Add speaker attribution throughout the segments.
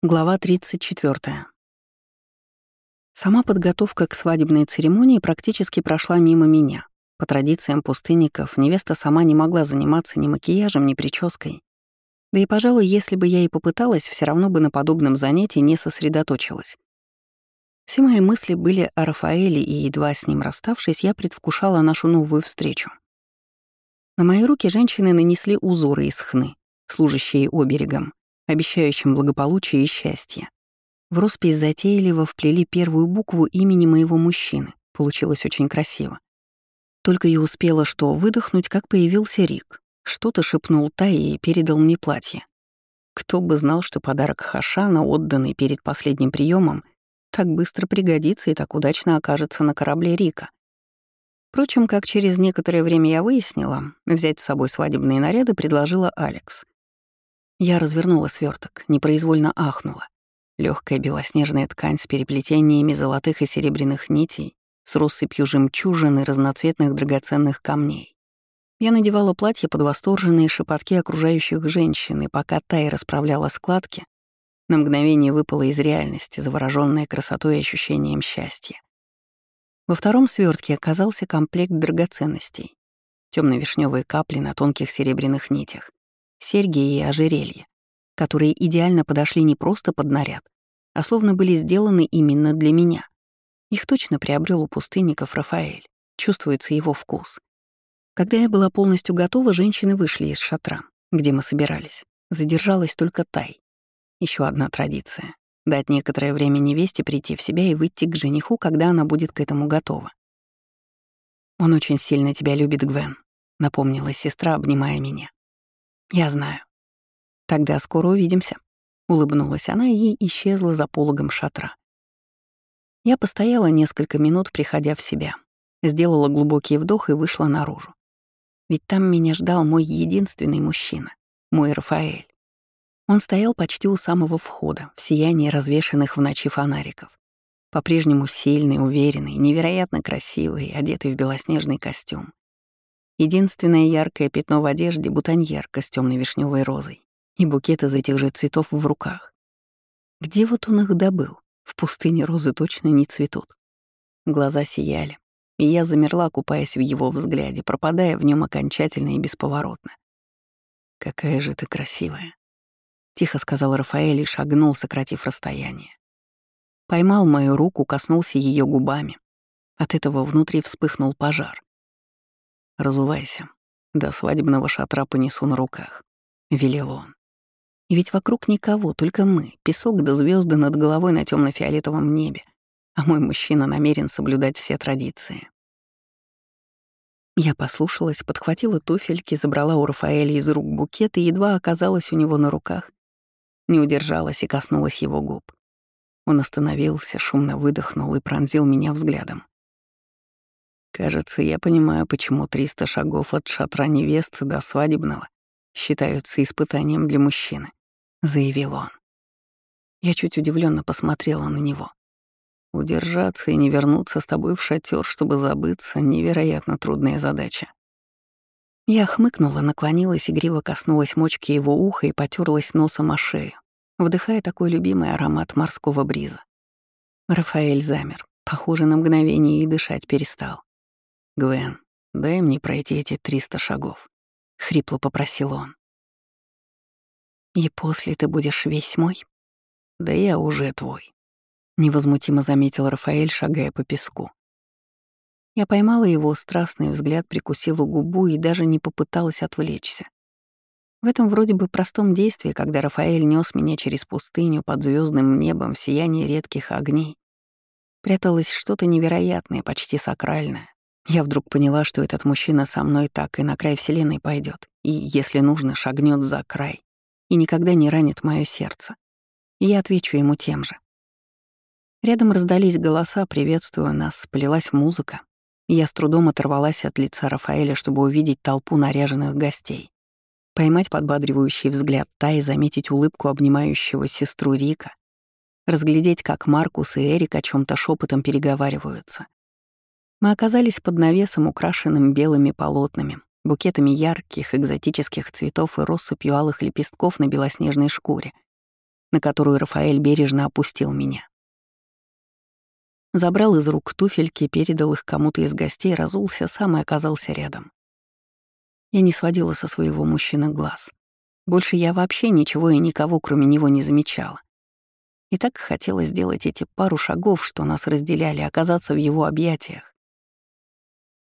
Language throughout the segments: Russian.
Speaker 1: Глава 34. Сама подготовка к свадебной церемонии практически прошла мимо меня. По традициям пустынников, невеста сама не могла заниматься ни макияжем, ни прической. Да и, пожалуй, если бы я и попыталась, все равно бы на подобном занятии не сосредоточилась. Все мои мысли были о Рафаэле, и, едва с ним расставшись, я предвкушала нашу новую встречу. На мои руки женщины нанесли узоры из хны, служащие оберегом, обещающим благополучие и счастье. В роспись затейливо вплели первую букву имени моего мужчины. Получилось очень красиво. Только я успела что выдохнуть, как появился Рик. Что-то шепнул Тай и передал мне платье. Кто бы знал, что подарок Хашана, отданный перед последним приемом, так быстро пригодится и так удачно окажется на корабле Рика. Впрочем, как через некоторое время я выяснила, взять с собой свадебные наряды предложила Алекс — я развернула сверток, непроизвольно ахнула. Легкая белоснежная ткань с переплетениями золотых и серебряных нитей, с россыпью жемчужин и разноцветных драгоценных камней. Я надевала платье под восторженные шепотки окружающих женщин, и пока Тай расправляла складки, на мгновение выпала из реальности, заворожённая красотой и ощущением счастья. Во втором свертке оказался комплект драгоценностей. темно вишневые капли на тонких серебряных нитях, серьги и ожерелья, которые идеально подошли не просто под наряд, а словно были сделаны именно для меня. Их точно приобрел у пустынников Рафаэль, чувствуется его вкус. Когда я была полностью готова, женщины вышли из шатра, где мы собирались. Задержалась только Тай. Еще одна традиция — дать некоторое время невесте прийти в себя и выйти к жениху, когда она будет к этому готова. «Он очень сильно тебя любит, Гвен», — напомнила сестра, обнимая меня. «Я знаю. Тогда скоро увидимся», — улыбнулась она и исчезла за пологом шатра. Я постояла несколько минут, приходя в себя, сделала глубокий вдох и вышла наружу. Ведь там меня ждал мой единственный мужчина, мой Рафаэль. Он стоял почти у самого входа, в сиянии развешанных в ночи фонариков. По-прежнему сильный, уверенный, невероятно красивый, одетый в белоснежный костюм. Единственное яркое пятно в одежде — бутоньерка с темной вишневой розой и букет из этих же цветов в руках. Где вот он их добыл? В пустыне розы точно не цветут. Глаза сияли, и я замерла, купаясь в его взгляде, пропадая в нем окончательно и бесповоротно. «Какая же ты красивая!» — тихо сказал Рафаэль и шагнул, сократив расстояние. Поймал мою руку, коснулся ее губами. От этого внутри вспыхнул пожар. «Разувайся. До свадебного шатра понесу на руках», — велел он. И ведь вокруг никого, только мы, песок да звезды над головой на темно фиолетовом небе, а мой мужчина намерен соблюдать все традиции. Я послушалась, подхватила туфельки, забрала у Рафаэля из рук букет и едва оказалась у него на руках. Не удержалась и коснулась его губ. Он остановился, шумно выдохнул и пронзил меня взглядом. Кажется, я понимаю, почему 300 шагов от шатра невесты до свадебного считаются испытанием для мужчины, заявил он. Я чуть удивленно посмотрела на него. Удержаться и не вернуться с тобой в шатер, чтобы забыться, невероятно трудная задача. Я хмыкнула, наклонилась, игриво коснулась мочки его уха и потерлась носом о шею, вдыхая такой любимый аромат морского бриза. Рафаэль замер, похоже, на мгновение и дышать перестал. «Гвен, дай мне пройти эти триста шагов», — хрипло попросил он. «И после ты будешь весь мой?» «Да я уже твой», — невозмутимо заметил Рафаэль, шагая по песку. Я поймала его страстный взгляд, прикусила губу и даже не попыталась отвлечься. В этом вроде бы простом действии, когда Рафаэль нес меня через пустыню под звездным небом в сиянии редких огней, пряталось что-то невероятное, почти сакральное. Я вдруг поняла, что этот мужчина со мной так и на край Вселенной пойдет, и, если нужно, шагнет за край и никогда не ранит мое сердце. И я отвечу ему тем же. Рядом раздались голоса, приветствуя нас, полилась музыка, я с трудом оторвалась от лица Рафаэля, чтобы увидеть толпу наряженных гостей, поймать подбадривающий взгляд Та и заметить улыбку обнимающего сестру Рика, разглядеть, как Маркус и Эрик о чем то шепотом переговариваются, мы оказались под навесом, украшенным белыми полотнами, букетами ярких экзотических цветов и россыпью алых лепестков на белоснежной шкуре. на которую Рафаэль бережно опустил меня. Забрал из рук туфельки, передал их кому-то из гостей, разулся сам и оказался рядом. Я не сводила со своего мужчины глаз. Больше я вообще ничего и никого, кроме него, не замечала. И так хотела сделать эти пару шагов, что нас разделяли, оказаться в его объятиях.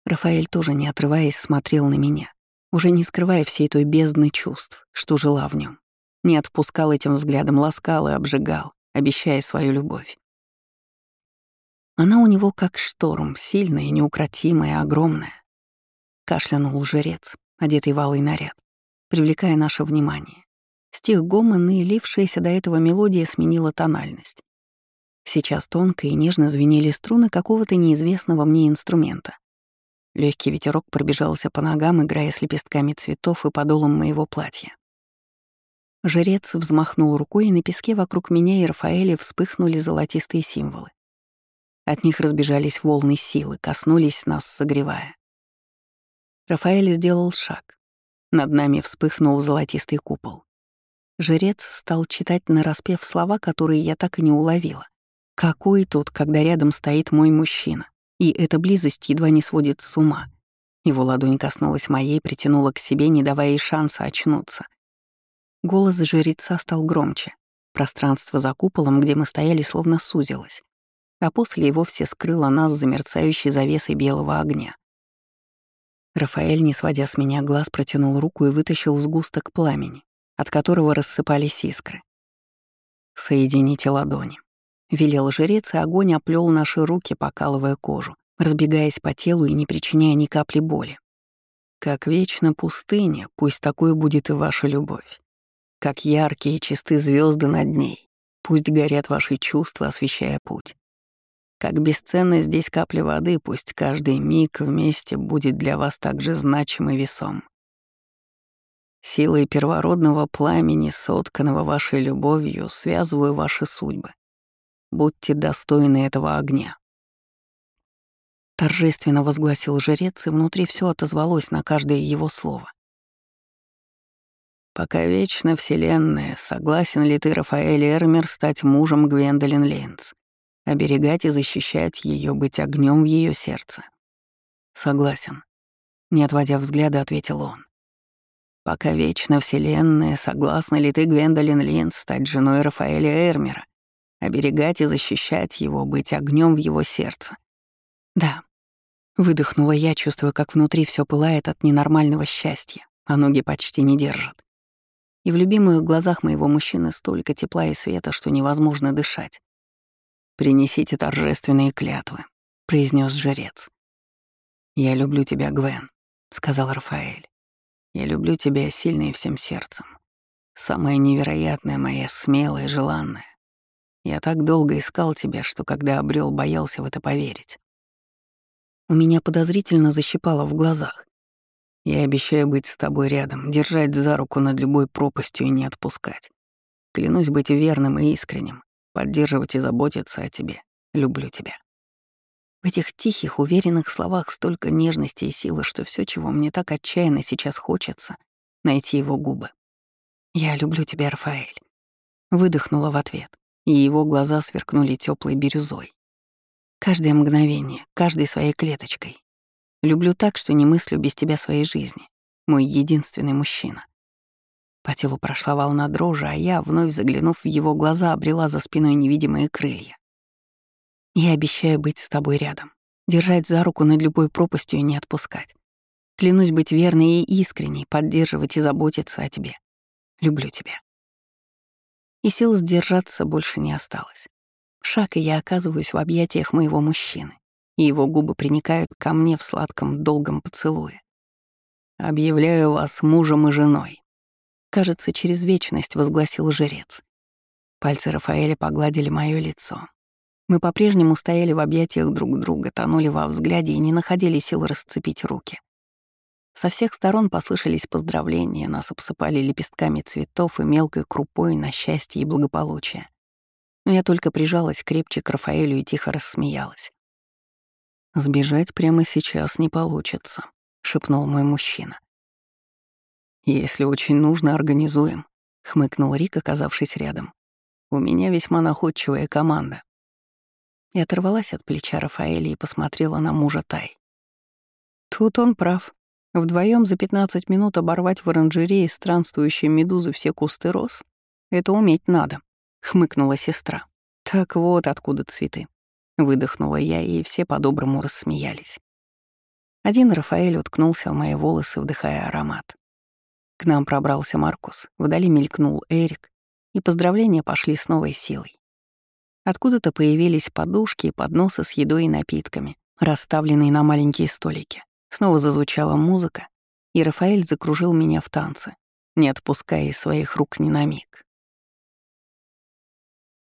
Speaker 1: Рафаэль тоже, не отрываясь, смотрел на меня, уже не скрывая всей той бездны чувств, что жила в нем. Не отпускал этим взглядом, ласкал и обжигал, обещая свою любовь. Она у него как шторм, сильная, неукротимая, огромная. Кашлянул жрец, одетый в алый наряд, привлекая наше внимание. Стих гомон и лившаяся до этого мелодия сменила тональность. Сейчас тонко и нежно звенели струны какого-то неизвестного мне инструмента. Легкий ветерок пробежался по ногам, играя с лепестками цветов и подолом моего платья. Жрец взмахнул рукой, и на песке вокруг меня и Рафаэля вспыхнули золотистые символы. От них разбежались волны силы, коснулись нас, согревая. Рафаэль сделал шаг. Над нами вспыхнул золотистый купол. Жрец стал читать нараспев слова, которые я так и не уловила. Какой тут, когда рядом стоит мой мужчина, и эта близость едва не сводит с ума. Его ладонь коснулась моей, притянула к себе, не давая ей шанса очнуться. Голос жреца стал громче. Пространство за куполом, где мы стояли, словно сузилось, а после и вовсе скрыло нас за мерцающей завесой белого огня. Рафаэль, не сводя с меня глаз, протянул руку и вытащил сгусток пламени, от которого рассыпались искры. «Соедините ладони», — велел жрец, и огонь оплел наши руки, покалывая кожу, разбегаясь по телу и не причиняя ни капли боли. «Как вечно пустыня, пусть такой будет и ваша любовь. Как яркие чисты звезды над ней, пусть горят ваши чувства, освещая путь. Как бесценна здесь капля воды, пусть каждый миг вместе будет для вас так же значим и весом. Силой первородного пламени, сотканного вашей любовью, связываю ваши судьбы. Будьте достойны этого огня. Торжественно возгласил жрец, и внутри все отозвалось на каждое его слово. Пока вечно Вселенная, согласен ли ты, Рафаэль Эрмер, стать мужем Гвендолин Лейнс? оберегать и защищать ее, быть огнем в ее сердце. Согласен. Не отводя взгляда, ответил он. Пока вечно Вселенная, согласна ли ты, Гвендолин Линз, стать женой Рафаэля Эрмера, оберегать и защищать его, быть огнем в его сердце? Да. Выдохнула я, чувствуя, как внутри все пылает от ненормального счастья, а ноги почти не держат. И в любимых глазах моего мужчины столько тепла и света, что невозможно дышать. «Принесите торжественные клятвы», — произнес жрец. «Я люблю тебя, Гвен», — сказал Рафаэль. «Я люблю тебя сильно и всем сердцем. Самая невероятная моя, смелая, желанная. Я так долго искал тебя, что когда обрел, боялся в это поверить. У меня подозрительно защипало в глазах. Я обещаю быть с тобой рядом, держать за руку над любой пропастью и не отпускать. Клянусь быть верным и искренним, поддерживать и заботиться о тебе. Люблю тебя». В этих тихих, уверенных словах столько нежности и силы, что все, чего мне так отчаянно сейчас хочется, найти его губы. «Я люблю тебя, Рафаэль», — выдохнула в ответ, и его глаза сверкнули теплой бирюзой. Каждое мгновение, каждой своей клеточкой. Люблю так, что не мыслю без тебя своей жизни. Мой единственный мужчина. По телу прошла волна дрожи, а я, вновь заглянув в его глаза, обрела за спиной невидимые крылья. Я обещаю быть с тобой рядом, держать за руку над любой пропастью и не отпускать. Клянусь быть верной и искренней, поддерживать и заботиться о тебе. Люблю тебя. И сил сдержаться больше не осталось. Шаг, и я оказываюсь в объятиях моего мужчины, и его губы приникают ко мне в сладком долгом поцелуе. Объявляю вас мужем и женой. Кажется, через вечность возгласил жрец. Пальцы Рафаэля погладили мое лицо. Мы по-прежнему стояли в объятиях друг друга, тонули во взгляде и не находили сил расцепить руки. Со всех сторон послышались поздравления, нас обсыпали лепестками цветов и мелкой крупой на счастье и благополучие. Но я только прижалась крепче к Рафаэлю и тихо рассмеялась. «Сбежать прямо сейчас не получится», — шепнул мой мужчина. «Если очень нужно, организуем», — хмыкнул Рик, оказавшись рядом. У меня весьма находчивая команда. Я оторвалась от плеча Рафаэля и посмотрела на мужа Тай. Тут он прав. Вдвоем за 15 минут оборвать в оранжерее странствующие медузы все кусты роз — это уметь надо, — хмыкнула сестра. Так вот откуда цветы. Выдохнула я, и все по-доброму рассмеялись. Один Рафаэль уткнулся в мои волосы, вдыхая аромат. К нам пробрался Маркус, вдали мелькнул Эрик, и поздравления пошли с новой силой. Откуда-то появились подушки и подносы с едой и напитками, расставленные на маленькие столики. Снова зазвучала музыка, и Рафаэль закружил меня в танце, не отпуская из своих рук ни на миг.